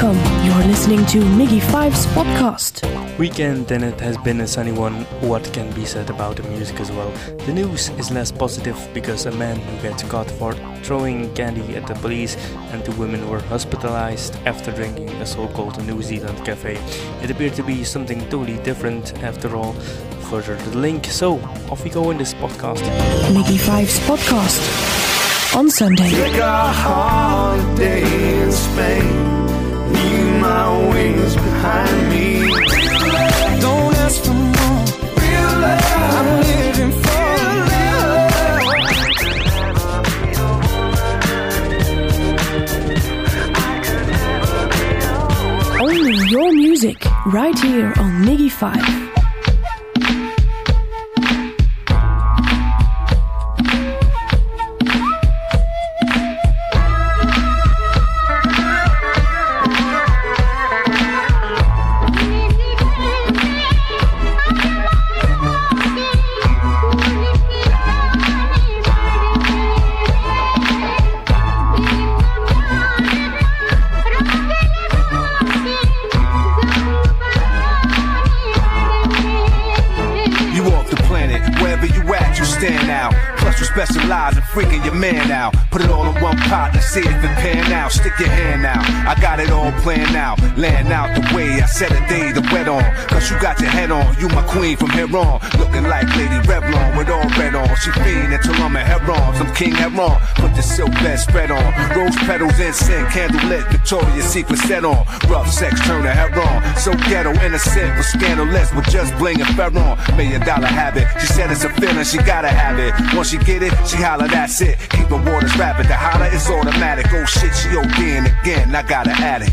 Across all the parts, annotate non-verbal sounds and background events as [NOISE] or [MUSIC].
Welcome. You're listening to Migy Five's podcast. Weekend and it has been a sunny one. What can be said about the music as well? The news is less positive because a man who gets caught for throwing candy at the police and two women were hospitalized after drinking a so-called New Zealand cafe. It appeared to be something totally different after all. Further to the link. So off we go in this podcast. Migy Five's podcast on Sunday my wings behind me. Don't ask for more. I'm living for. Only your music, right here on Migy 5. Man out. Put it all in one pot, let's see if it pan out. Stick your hand out, I got it all planned out. Laying out the way I set a day to wet on. Cause you got your head on, you my queen from here on. Looking like Lady Revlon with all red on. She fiend until I'm a heron, I'm King Heron. Put the silk bed spread on. Rose petals, incense, candle lit, Victoria's Secret set on. Rough sex, turn the heron. So ghetto, innocent, but scandalous, with just bling and ferron. Million dollar habit, she said it's a feeling, she gotta have it. Once she get it, she holler, that's it. Keep the waters rapid, the holler is automatic. Oh shit, she ODing again, I got an addict.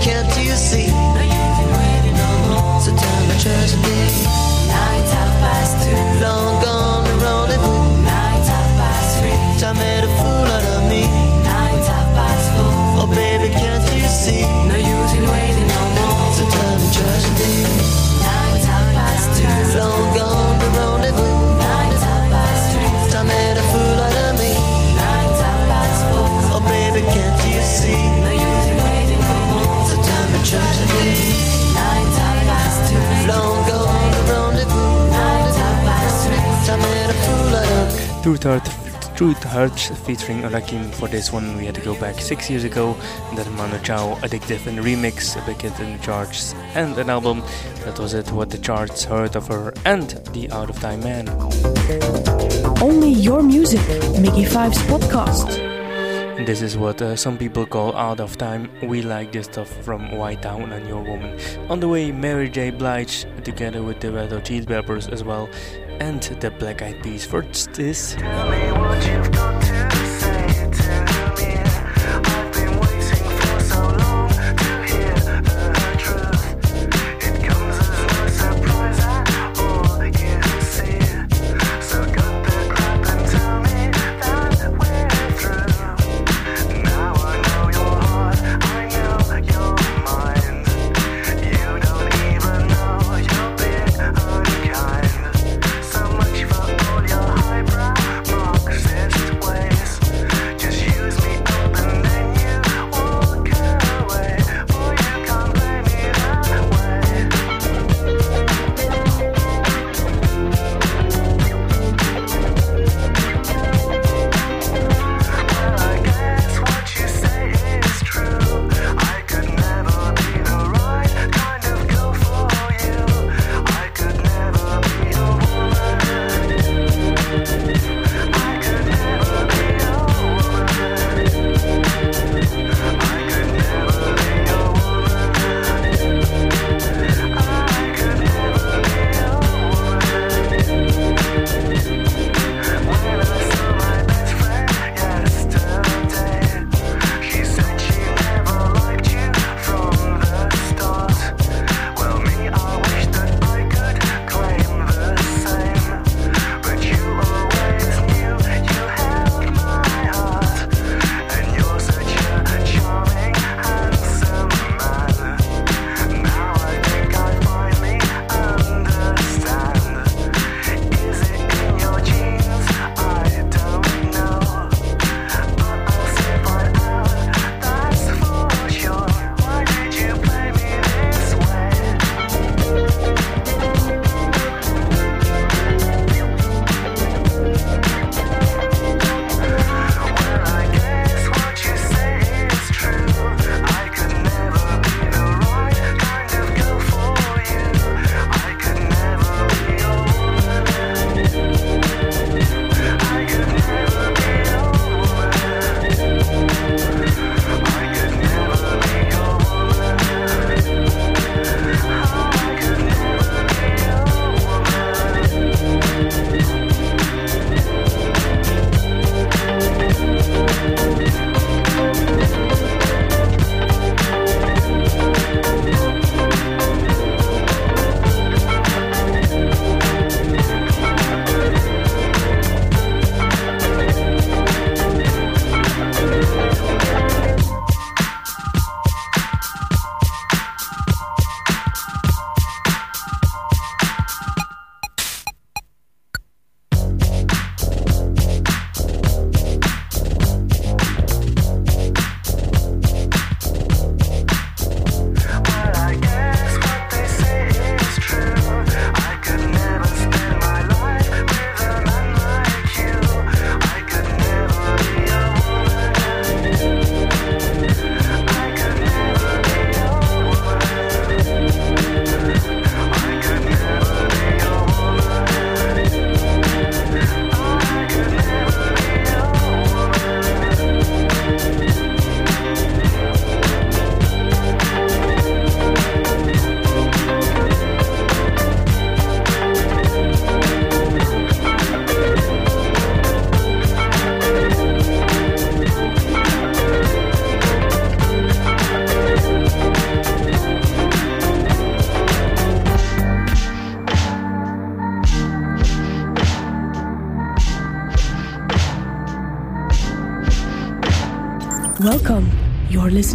can't you see? Truth Hurts featuring Rakim. For this one, we had to go back six years ago. And then Manu Chao, Addictive and Remix, a big hit in the charts, and an album. That was it, what the charts heard of her, and The Out of Time Man. Only your music, Mickey Five's podcast. This is what uh, some people call out of time. We like this stuff from White Town and Your Woman. On the way, Mary J. Blige together with the Red Hot Chili Peppers as well and the Black Eyed Peas. First this.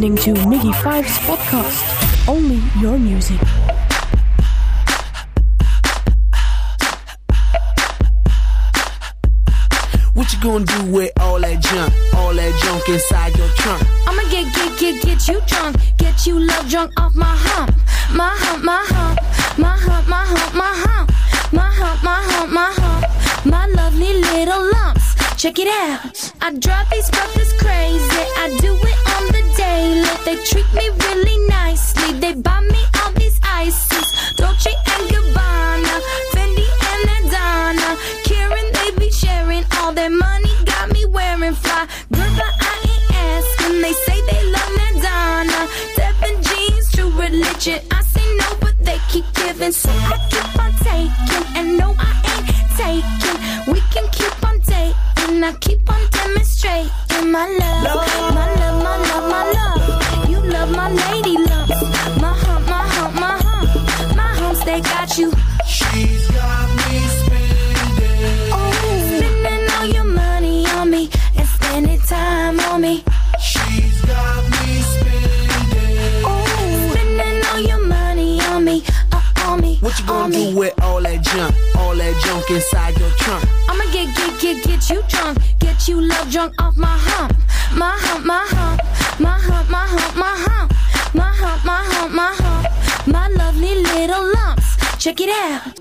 listening to Migy Five's podcast, Only Your Music. What you gonna do with all that junk? All that junk inside your trunk? I'ma get, get, get, get you drunk. Get you love drunk off my hump. My hump, my hump. My hump, my hump, my hump. My hump, my hump, my hump. My lovely little lumps. Check it out. I drop these purple religion. I say no, but they keep giving. So I keep that junk, all that junk inside your trunk? I'ma get, get, get, get you drunk, get you love drunk off my hump, my hump, my hump, my hump, my hump, my hump, my hump, my hump, my hump, my lovely little lumps. Check it out.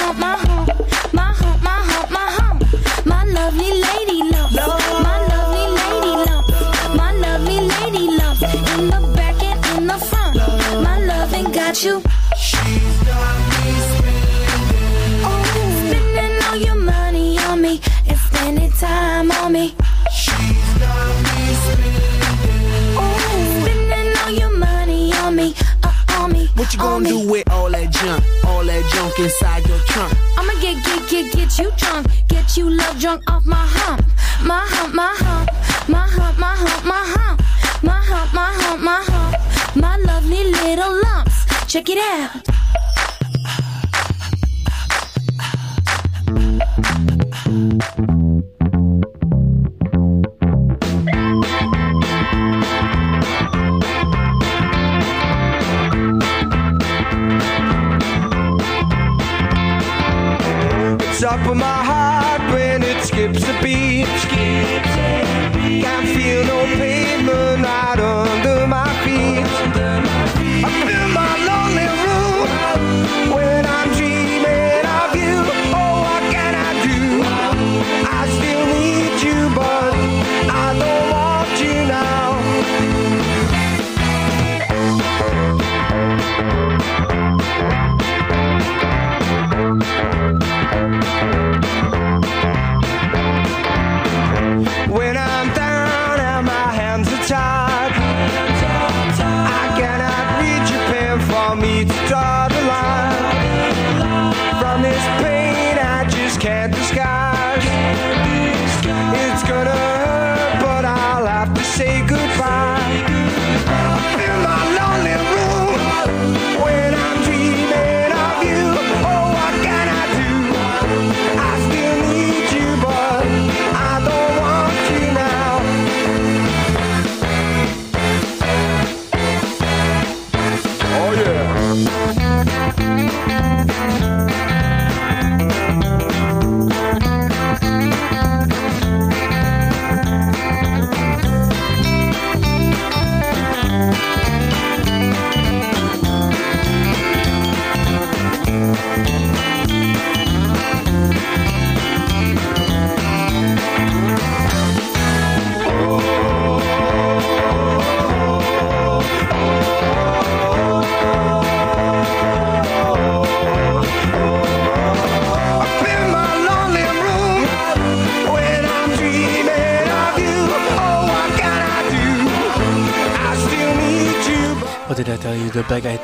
got you. She's got me spending. Oh, spending all your money on me and spending time on me. She's got me spending. Oh, spending all your money on me, uh, on me. What you gonna do with all that junk, all that junk inside your trunk? I'ma get, get, get, get you drunk, get you love drunk off my hump, Check it out.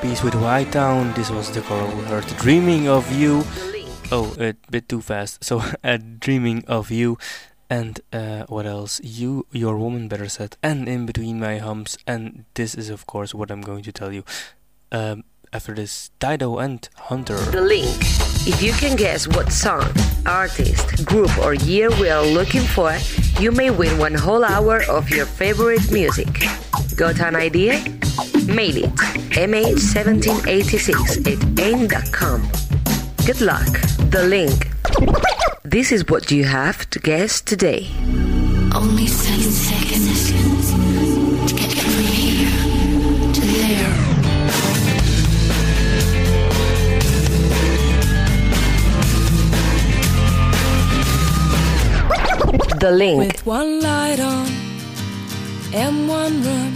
Peas with White Town. This was the girl we heard. Dreaming of You. Oh, a bit too fast. So, [LAUGHS] uh, Dreaming of You. And uh, what else? You, your woman, better said. And in between my humps. And this is, of course, what I'm going to tell you. Um, after this, Dido and Hunter. The link. If you can guess what song, artist, group, or year we are looking for, you may win one whole hour of your favorite music. Got an idea? Mail it mh1786 at aim.com. Good luck. The link. This is what you have to guess today. Only seven seconds to get from here to there. The link. With one light on and one room,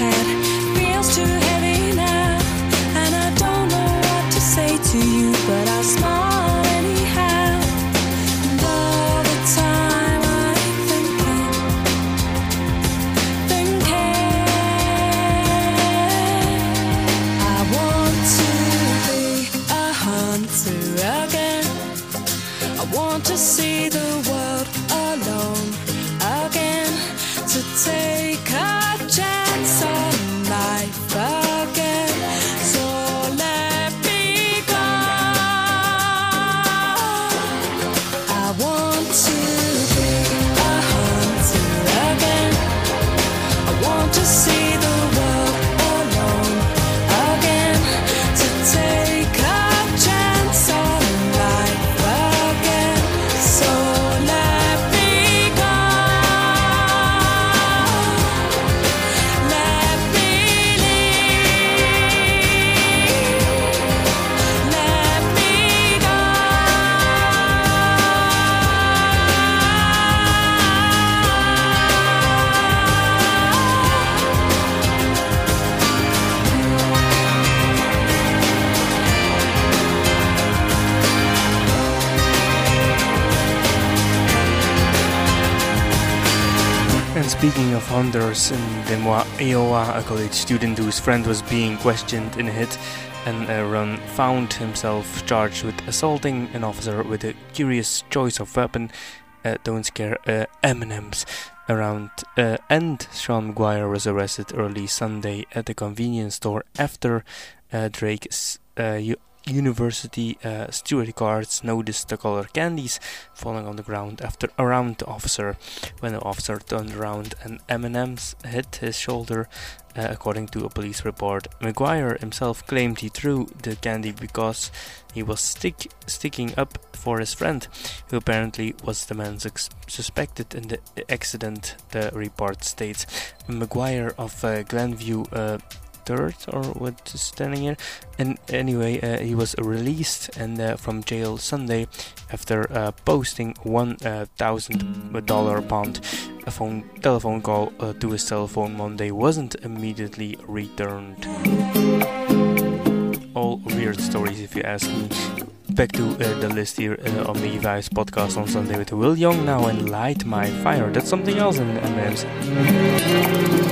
upon hunters, in Des Moines, Iowa, a college student whose friend was being questioned in a hit and a run found himself charged with assaulting an officer with a curious choice of weapon. Uh, don't scare uh, M&Ms around. Uh, and Sean McGuire was arrested early Sunday at a convenience store after uh, Drake uh, University uh, security guards noticed the color candies falling on the ground after around the officer. When the officer turned around, an M&M's hit his shoulder. Uh, according to a police report, McGuire himself claimed he threw the candy because he was stick, sticking up for his friend, who apparently was the man sus- suspected in the accident. The report states. McGuire of uh, Glenview uh, third or what is standing here and anyway uh, he was released and uh, from jail sunday after uh, posting uh, thousand dollar bond a phone telephone call uh, to his cell phone monday wasn't immediately returned all weird stories if you ask me back to uh, the list here uh, on the Vibes podcast on Sunday with Will Young now and Light My Fire. That's something else in M&M's.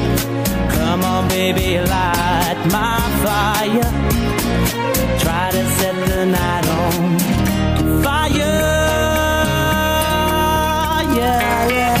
Come on, baby, light my fire. Try to set the night on fire. Yeah, yeah,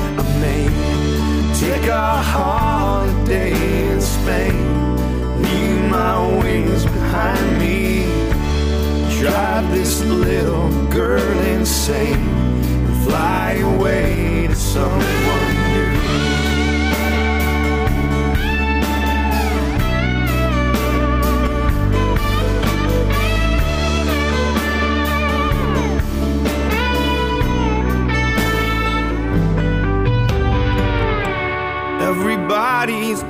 I may take a holiday in Spain, leave my wings behind me, drive this little girl insane, and fly away to someone new.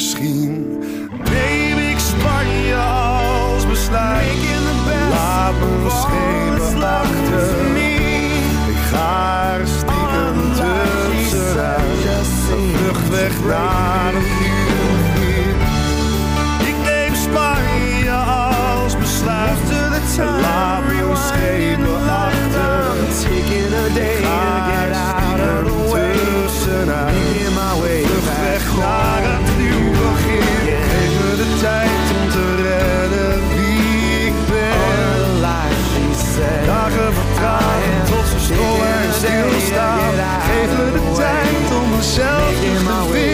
Misschien neem ik Spanje als besluit. Laat me schepen achter. Ik ga er stiekem tussenuit. Een vlucht weg naar een tijd om my terug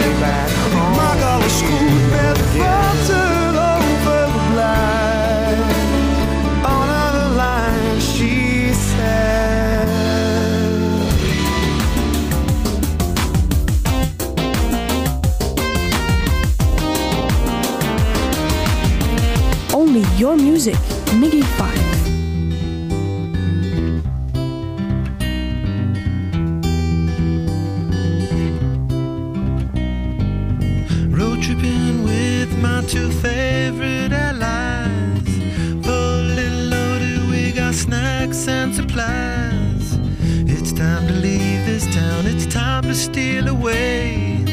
away.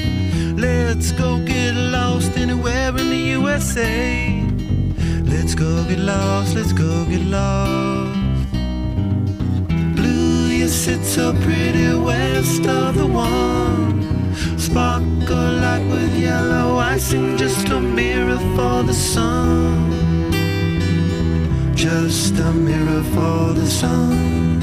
Let's go get lost anywhere in the USA. Let's go get lost, let's go get lost. Blue, you sit so pretty west of the one. Sparkle like with yellow icing, just a mirror for the sun. Just a mirror for the sun.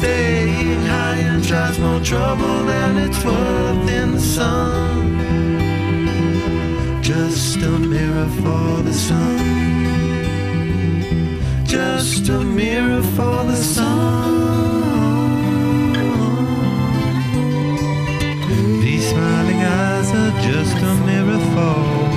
Staying high and tries more trouble than it's worth in the sun. Just a mirror for the sun. Just a mirror for the sun. These smiling eyes are just a mirror for.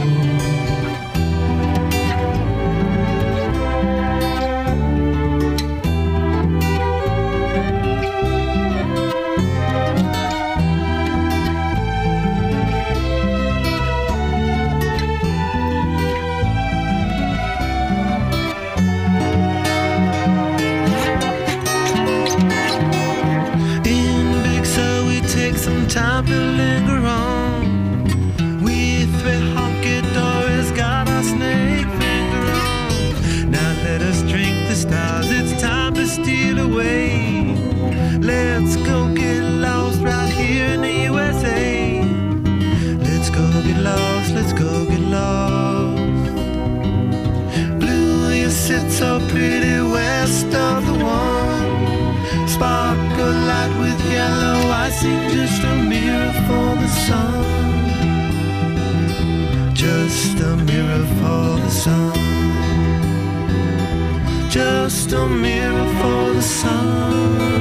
The sun. Just a mirror for the sun.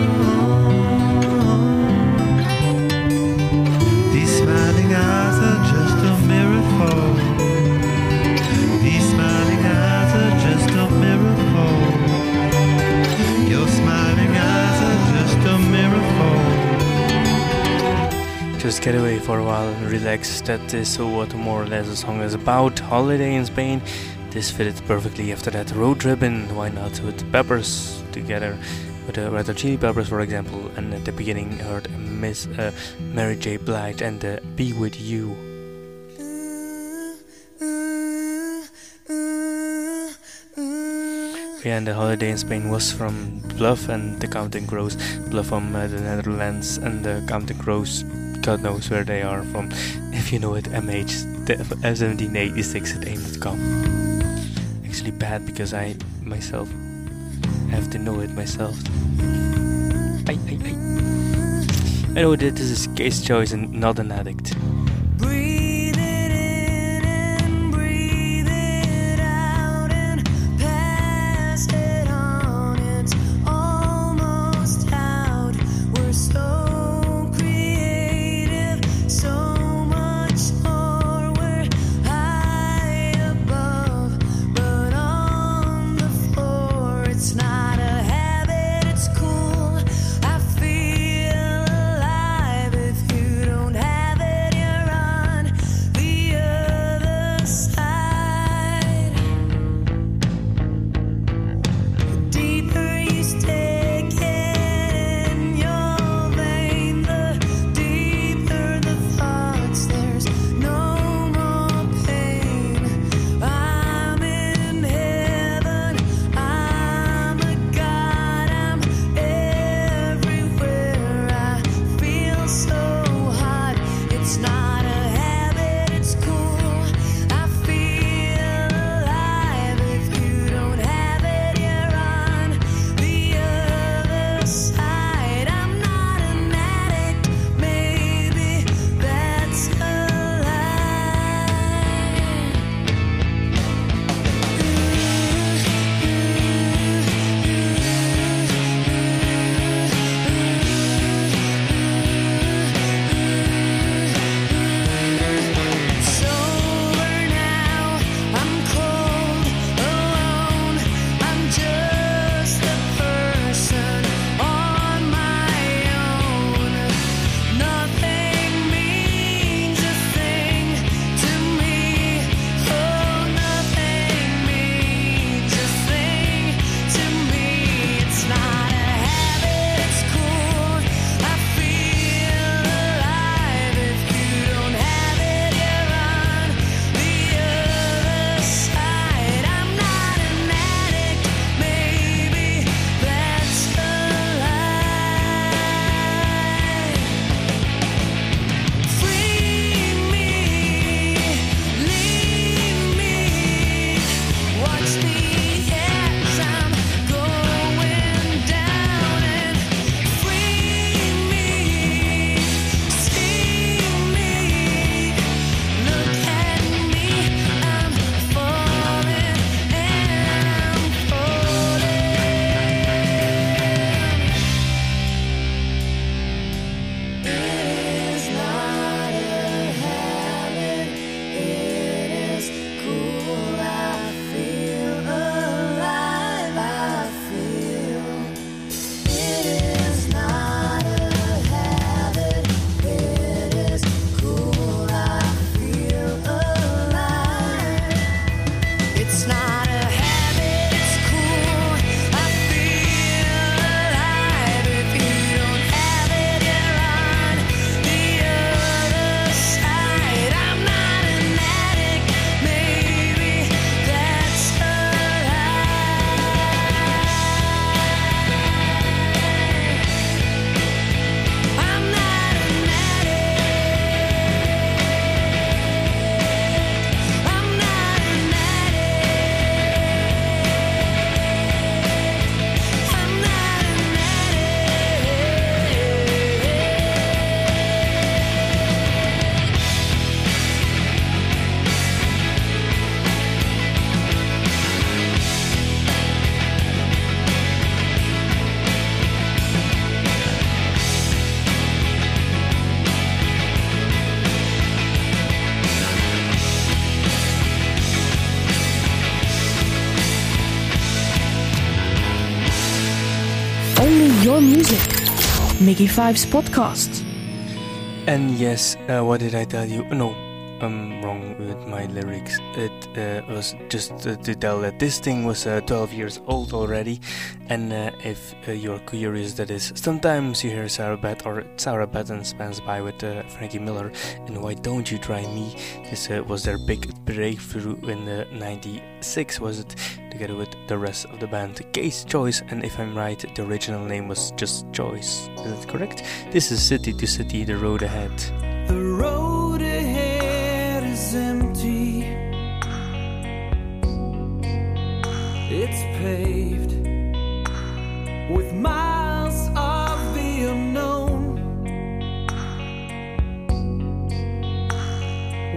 Get away for a while and relax. That is what more or less the song is about. Holiday in Spain. This fitted perfectly after that road tripping. Why not with Peppers together? With the Red Chili Peppers, for example. And at the beginning, heard Miss uh, Mary J. Blige and uh, "Be with You." Yeah, and the holiday in Spain was from Bløf and the Counting Crows. Bløf from uh, the Netherlands and the Counting Crows, God knows where they are from. If you know it, MH the- 1786 at aim.com. Actually, bad because I myself have to know it myself. I, I, I. That this is K's Choice and not an addict. Five's podcast. And yes, uh, what did I tell you? No, I'm wrong with my lyrics. It uh, was just uh, to tell that this thing was uh, 12 years old already, and uh, if uh, you're curious, that is, sometimes you hear Sarah Beth or Sarah Batten spans by with Frankie Miller, and Why Don't You Try Me? This uh, was their big breakthrough in the 96, was it? Together with the rest of the band, K's Choice, and if I'm right, the original name was just Choice. Is that correct? This is City to City, the road ahead. The road ahead is empty. It's paved with miles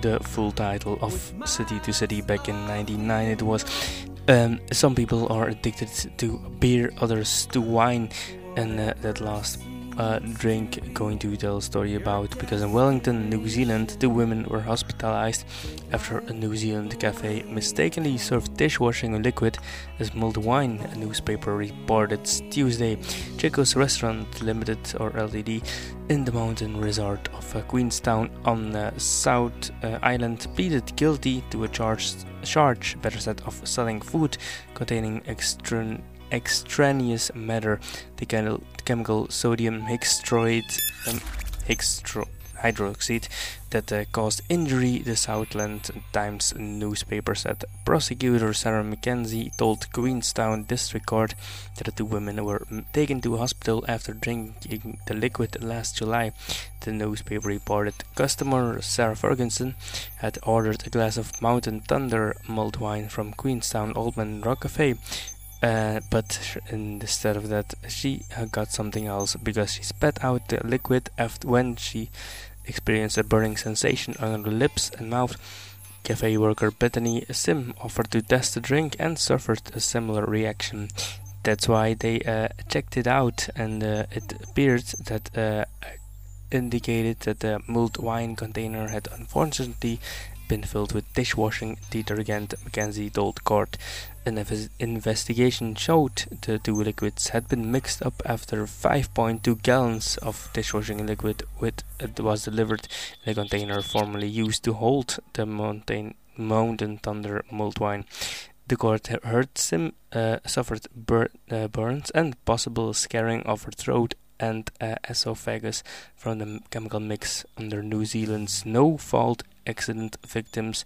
the full title of City to City back in 99 it was. Um, some people are addicted to beer, others to wine, and uh, that last uh, drink going to tell a story about because in Wellington, New Zealand, two women were hospitalized after a New Zealand cafe mistakenly served dishwashing liquid as mulled wine. A newspaper reported Tuesday. Chico's Restaurant Limited or LTD in the mountain resort of uh, Queenstown on uh, South Island pleaded guilty to a charge, charge better said, of selling food containing extran- extraneous matter, the chemical, chemical sodium um, hydroxide that uh, caused injury, the Southland Times newspaper said. Prosecutor Sarah McKenzie told Queenstown District Court that the two women were mm, taken to hospital after drinking the liquid last July. The newspaper reported customer Sarah Ferguson had ordered a glass of Mountain Thunder mulled wine from Queenstown Oldman Rock Cafe. Uh, but instead of that, she uh, got something else because she spat out the liquid after when she experienced a burning sensation on her lips and mouth. Cafe worker Bethany Sim offered to test the drink and suffered a similar reaction. That's why they uh, checked it out, and uh, it appeared that uh, indicated that the mulled wine container had unfortunately been filled with dishwashing detergent, Mackenzie told court. An his investigation showed the two liquids had been mixed up after 5.2 gallons of dishwashing liquid with, was delivered in a container formerly used to hold the mountain, mountain thunder mulled wine. The court heard Sim uh, suffered bur- uh, burns and possible scarring of her throat and uh, esophagus from the chemical mix under New Zealand's no fault accident victims.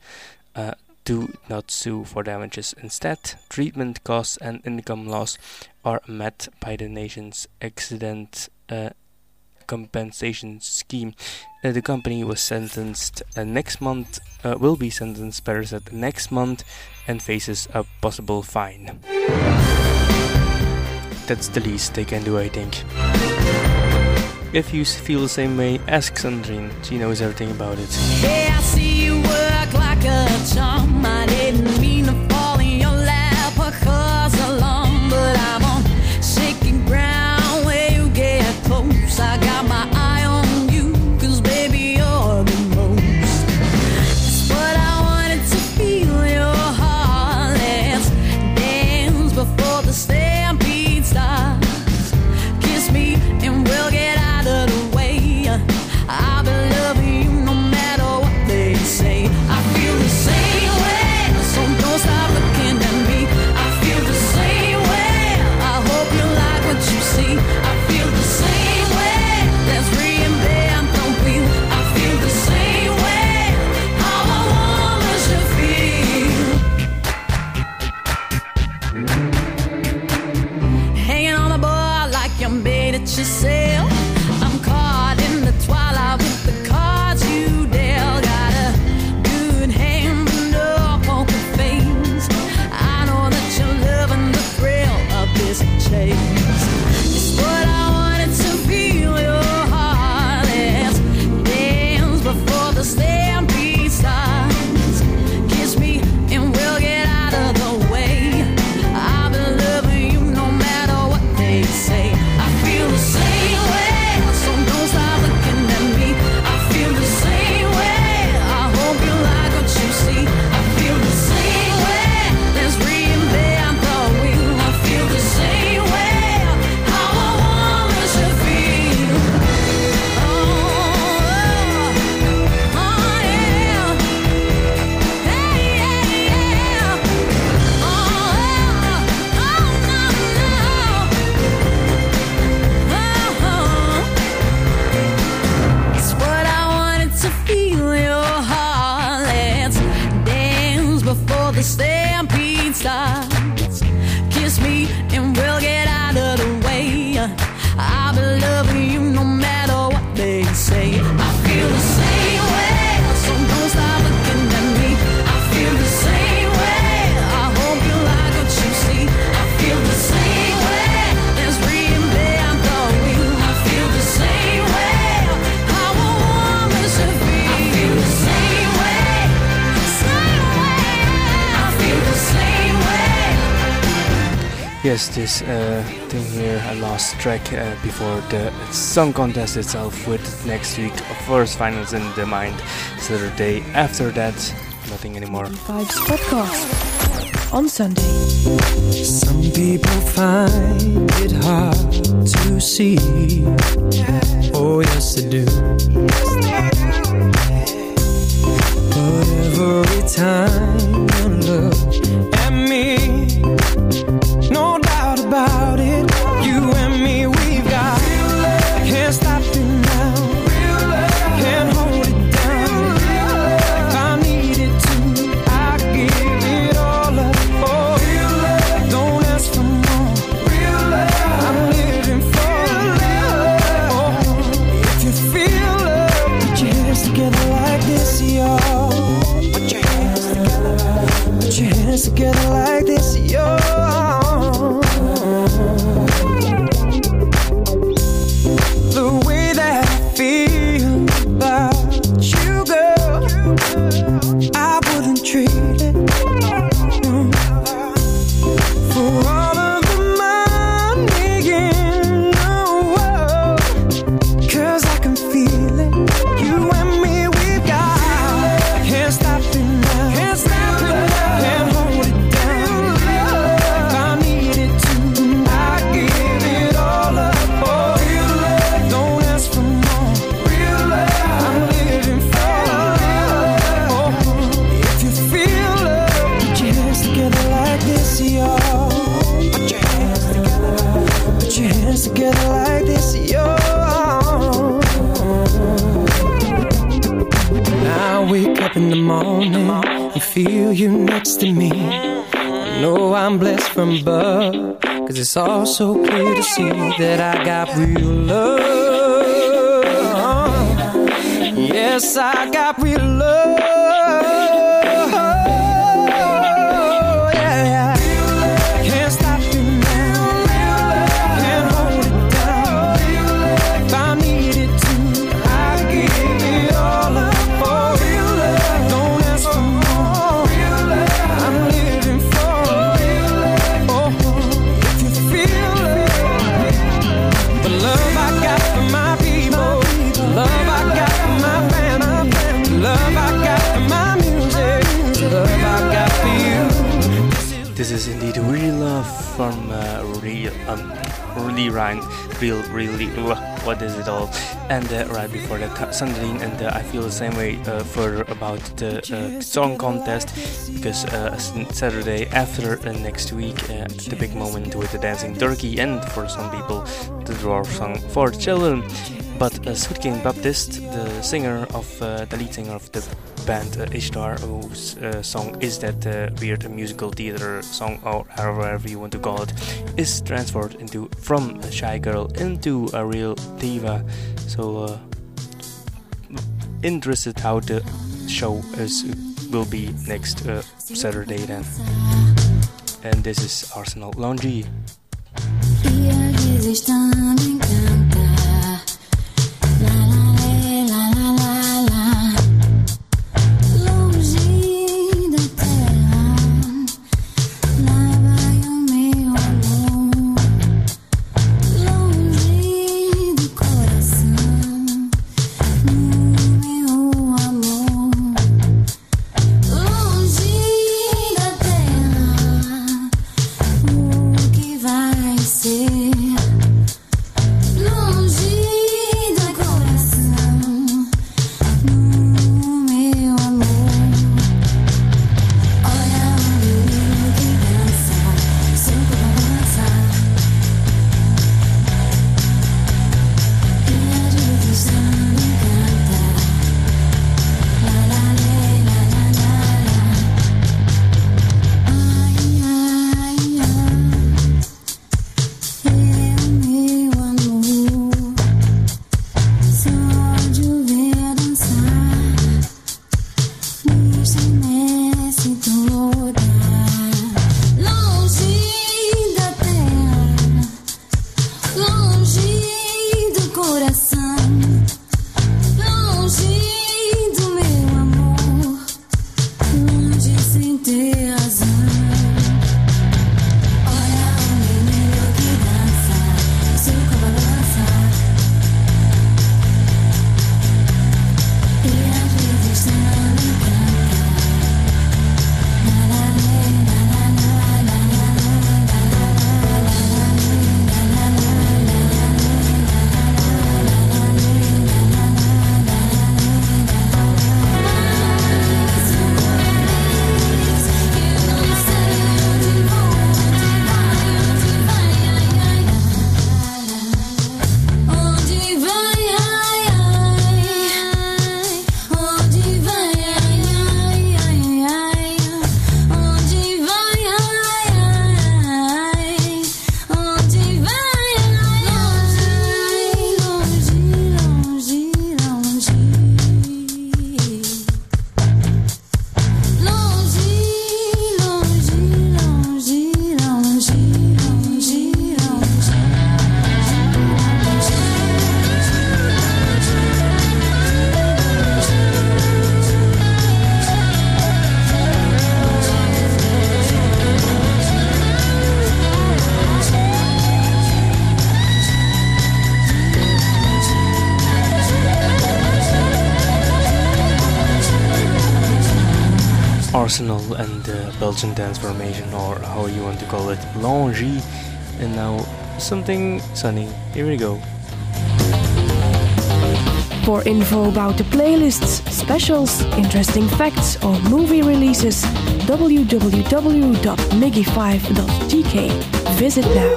Uh, do not sue for damages. Instead, treatment costs and income loss are met by the nation's accident uh, compensation scheme. Uh, the company was sentenced uh, next month, uh, will be sentenced, better said, next month, and faces a possible fine that's the least they can do, I think. If you feel the same way, ask Sandrine. She knows everything about it. Hey, guess this uh, thing here I lost track uh, before the song contest itself with next week first finals in the mind. So the day after that nothing anymore. Vibes podcast on Sunday. Some people find it hard to see. Oh yes they do. But every time you look at me about it. It's all so clear to see that I got real love. Yes, I got real love. Really real, really, what is it all? And uh, right before that, Sandrine, and uh, I feel the same way uh, for about the uh, song contest because uh, Saturday after next week, the big moment with the dancing turkey, and for some people, the draw song for children. But uh, Soetkin Baptist, the singer of the lead singer of the band uh, Ishtar, whose uh, song is that uh, weird musical theater song, or however you want to call it, is transferred into from a shy girl into a real diva. So, uh, interested how the show is will be next uh, Saturday then. And this is Arsenal Laundry. Belgian dance formation, or how you want to call it, Laundry. And now something sunny. Here we go. For info about the playlists, specials, interesting facts, or movie releases, www.migy5.gk. Visit now.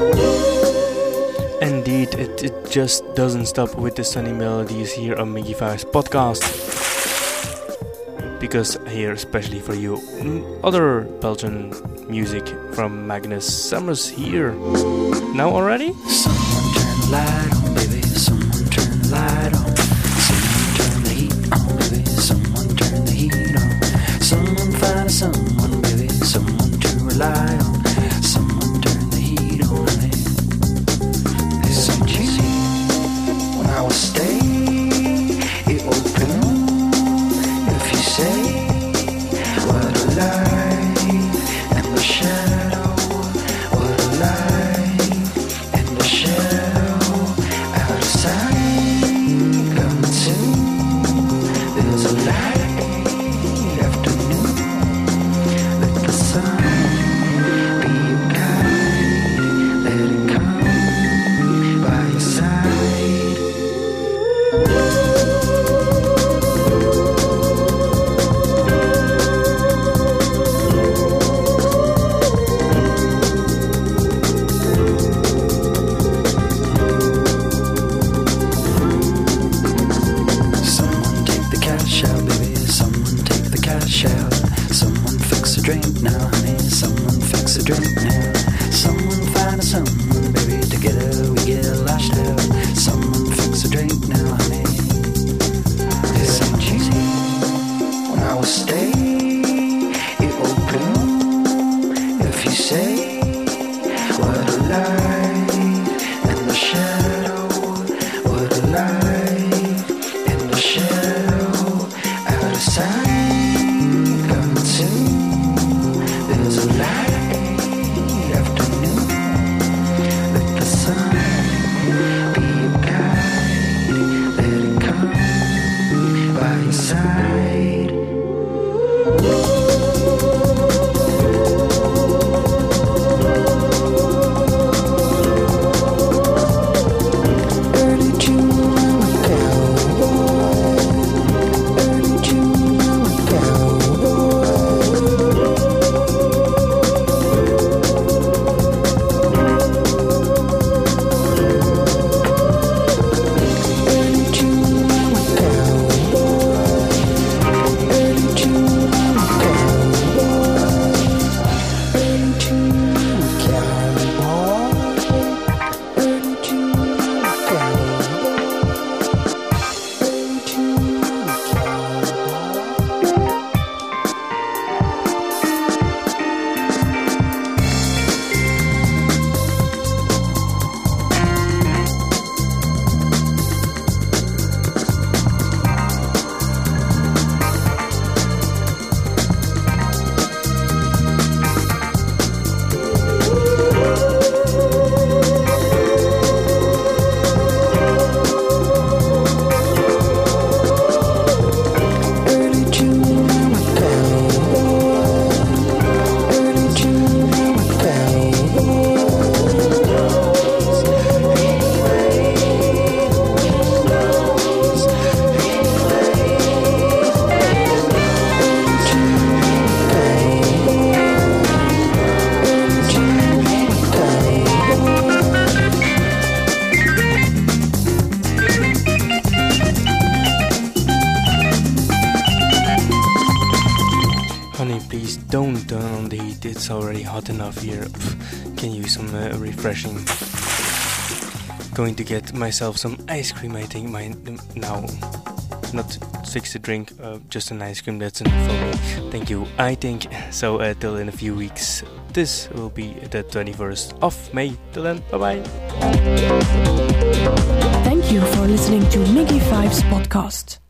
Indeed, it, it just doesn't stop with the sunny melodies here on Migy 5's podcast discuss here, especially for you, mm, other Belgian music from Magnus Summers here. Now already? going to get myself some ice cream, I think, my, now. Not fix a drink, uh, just an ice cream, that's enough for me. Thank you, I think. So, uh, till in a few weeks, this will be the 21st of May. Till then, bye bye. Thank you for listening to Migy Five's podcast.